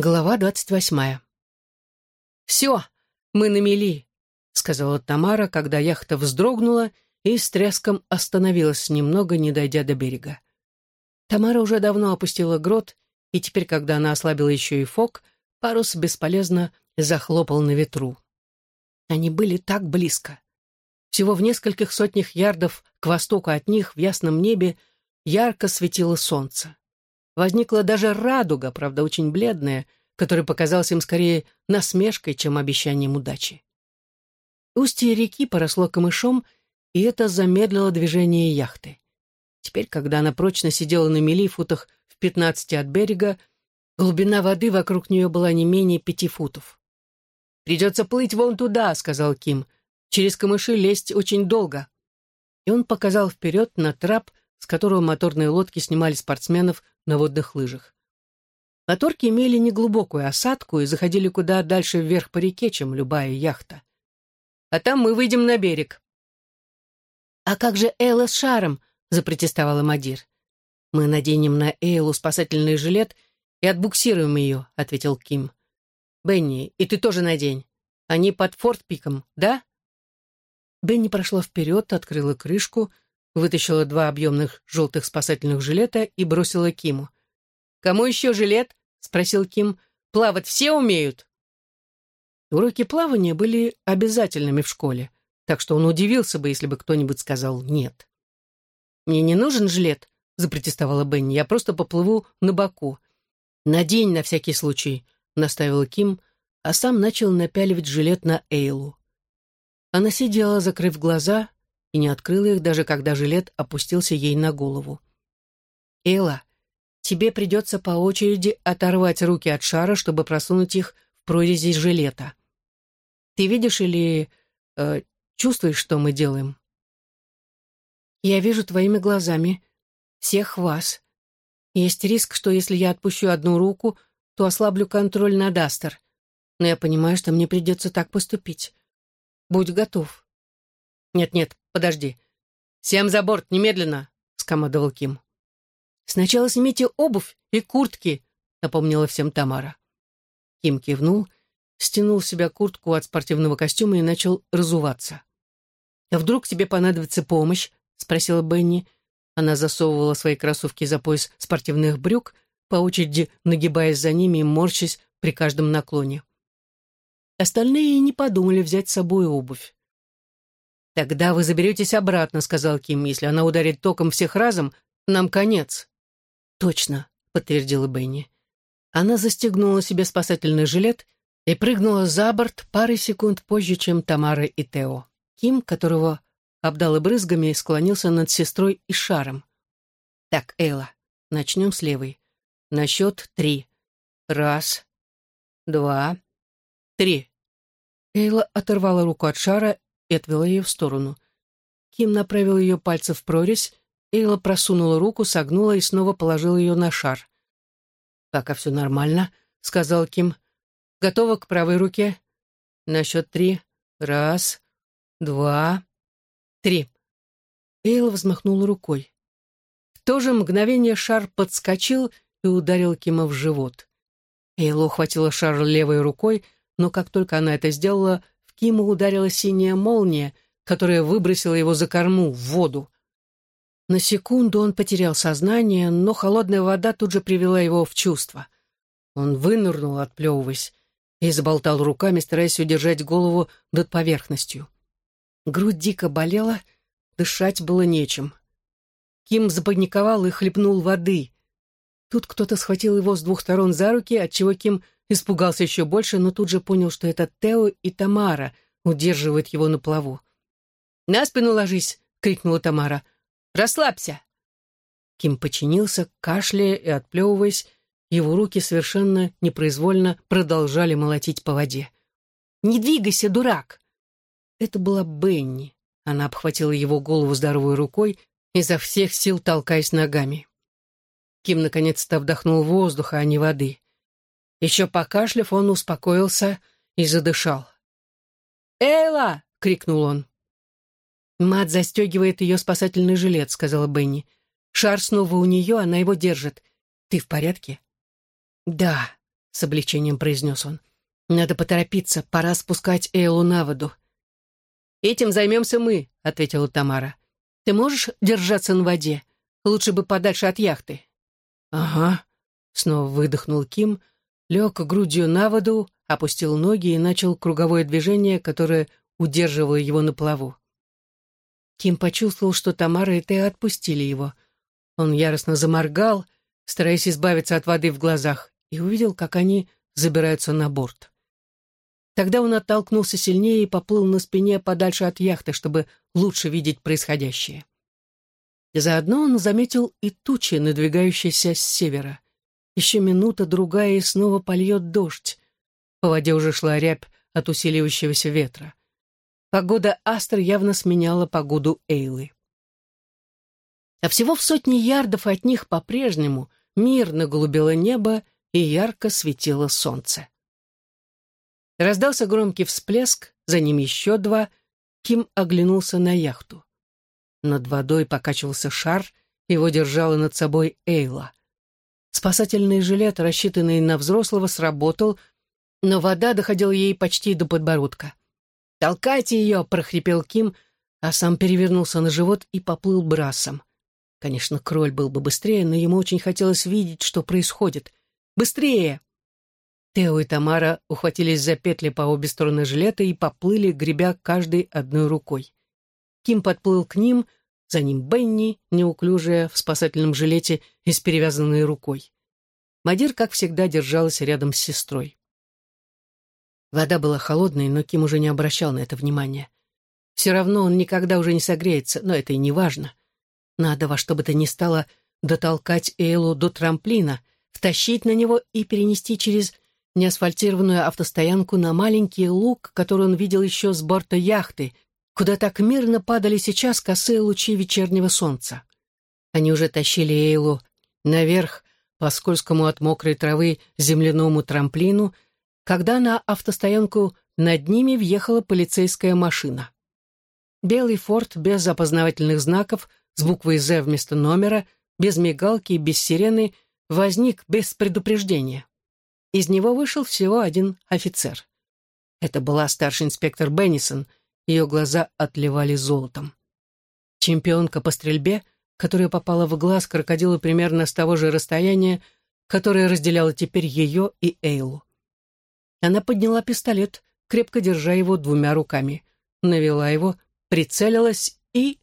Глава двадцать восьмая. «Все, мы на мели», — сказала Тамара, когда яхта вздрогнула и с треском остановилась, немного не дойдя до берега. Тамара уже давно опустила грот, и теперь, когда она ослабила еще и фок, парус бесполезно захлопал на ветру. Они были так близко. Всего в нескольких сотнях ярдов к востоку от них в ясном небе ярко светило солнце. Возникла даже радуга, правда, очень бледная, которая показалась им скорее насмешкой, чем обещанием удачи. Устье реки поросло камышом, и это замедлило движение яхты. Теперь, когда она прочно сидела на мели футах в пятнадцати от берега, глубина воды вокруг нее была не менее пяти футов. «Придется плыть вон туда», — сказал Ким. «Через камыши лезть очень долго». И он показал вперед на трап, с которого моторные лодки снимали спортсменов на водных лыжах. Моторки имели неглубокую осадку и заходили куда дальше вверх по реке, чем любая яхта. А там мы выйдем на берег. «А как же Элла с шаром?» — запротестовала Мадир. «Мы наденем на Эйлу спасательный жилет и отбуксируем ее», — ответил Ким. «Бенни, и ты тоже надень. Они под фортпиком, да?» Бенни прошла вперед, открыла крышку — вытащила два объемных желтых спасательных жилета и бросила Киму. «Кому еще жилет?» — спросил Ким. «Плавать все умеют?» Уроки плавания были обязательными в школе, так что он удивился бы, если бы кто-нибудь сказал «нет». «Мне не нужен жилет», — запротестовала Бенни. «Я просто поплыву на боку». «Надень на всякий случай», — наставил Ким, а сам начал напяливать жилет на Эйлу. Она сидела, закрыв глаза, и не открыла их, даже когда жилет опустился ей на голову. «Элла, тебе придется по очереди оторвать руки от шара, чтобы просунуть их в прорези жилета. Ты видишь или э, чувствуешь, что мы делаем?» «Я вижу твоими глазами всех вас. Есть риск, что если я отпущу одну руку, то ослаблю контроль над Астер. Но я понимаю, что мне придется так поступить. Будь готов». «Нет-нет, подожди. Всем за борт, немедленно!» — скомандовал Ким. «Сначала снимите обувь и куртки», — напомнила всем Тамара. Ким кивнул, стянул с себя куртку от спортивного костюма и начал разуваться. «А вдруг тебе понадобится помощь?» — спросила Бенни. Она засовывала свои кроссовки за пояс спортивных брюк, по очереди нагибаясь за ними и морщась при каждом наклоне. Остальные не подумали взять с собой обувь. «Тогда вы заберетесь обратно», — сказал Ким. «Если она ударит током всех разом, нам конец». «Точно», — подтвердила Бенни. Она застегнула себе спасательный жилет и прыгнула за борт пары секунд позже, чем Тамара и Тео. Ким, которого обдал брызгами, склонился над сестрой и шаром. «Так, Эйла, начнем с левой. На счет три. Раз, два, три». Эйла оторвала руку от шара и отвела ее в сторону. Ким направил ее пальцы в прорезь, Эйла просунула руку, согнула и снова положила ее на шар. «Пока все нормально», — сказал Ким. «Готова к правой руке? На счет три. Раз, два, три». Эйла взмахнула рукой. В то же мгновение шар подскочил и ударил Кима в живот. Эйла ухватила шар левой рукой, но как только она это сделала, Кима ударила синяя молния, которая выбросила его за корму, в воду. На секунду он потерял сознание, но холодная вода тут же привела его в чувство. Он вынырнул, отплевываясь, и заболтал руками, стараясь удержать голову над поверхностью. Грудь дико болела, дышать было нечем. Ким запаниковал и хлебнул воды. Тут кто-то схватил его с двух сторон за руки, отчего Ким Испугался еще больше, но тут же понял, что это Тео и Тамара удерживают его на плаву. «На спину ложись!» — крикнула Тамара. «Расслабься!» Ким подчинился, кашляя и отплевываясь. Его руки совершенно непроизвольно продолжали молотить по воде. «Не двигайся, дурак!» Это была Бенни. Она обхватила его голову здоровой рукой, изо всех сил толкаясь ногами. Ким наконец-то вдохнул воздуха, а не воды. Еще покашляв, он успокоился и задышал. «Эйла!» — крикнул он. «Мат застегивает ее спасательный жилет», — сказала Бенни. «Шар снова у нее, она его держит. Ты в порядке?» «Да», — с облегчением произнес он. «Надо поторопиться, пора спускать Эйлу на воду». «Этим займемся мы», — ответила Тамара. «Ты можешь держаться на воде? Лучше бы подальше от яхты». «Ага», — снова выдохнул Ким, лег грудью на воду, опустил ноги и начал круговое движение, которое удерживало его на плаву. Ким почувствовал, что Тамара и Тея отпустили его. Он яростно заморгал, стараясь избавиться от воды в глазах, и увидел, как они забираются на борт. Тогда он оттолкнулся сильнее и поплыл на спине подальше от яхты, чтобы лучше видеть происходящее. Заодно он заметил и тучи, надвигающиеся с севера. Еще минута-другая, и снова польет дождь. По воде уже шла рябь от усиливающегося ветра. Погода Астр явно сменяла погоду Эйлы. А всего в сотни ярдов от них по-прежнему мирно голубело небо и ярко светило солнце. Раздался громкий всплеск, за ним еще два. Ким оглянулся на яхту. Над водой покачивался шар, его держала над собой Эйла. Спасательный жилет, рассчитанный на взрослого, сработал, но вода доходила ей почти до подбородка. «Толкайте ее!» — прохрипел Ким, а сам перевернулся на живот и поплыл брасом. Конечно, кроль был бы быстрее, но ему очень хотелось видеть, что происходит. «Быстрее!» Тео и Тамара ухватились за петли по обе стороны жилета и поплыли, гребя каждой одной рукой. Ким подплыл к ним, за ним Бенни, неуклюжая, в спасательном жилете и с перевязанной рукой. Мадир, как всегда, держалась рядом с сестрой. Вода была холодной, но Ким уже не обращал на это внимания. Все равно он никогда уже не согреется, но это и не важно. Надо во что бы то ни стало дотолкать Эйлу до трамплина, втащить на него и перенести через неасфальтированную автостоянку на маленький луг, который он видел еще с борта яхты, куда так мирно падали сейчас косые лучи вечернего солнца. Они уже тащили Эйлу наверх по скользкому от мокрой травы земляному трамплину, когда на автостоянку над ними въехала полицейская машина. Белый форт без опознавательных знаков, с буквой «З» вместо номера, без мигалки и без сирены, возник без предупреждения. Из него вышел всего один офицер. Это была старший инспектор Беннисон, ее глаза отливали золотом. Чемпионка по стрельбе, которая попала в глаз крокодилу примерно с того же расстояния, которое разделяло теперь ее и Эйлу. Она подняла пистолет, крепко держа его двумя руками, навела его, прицелилась и...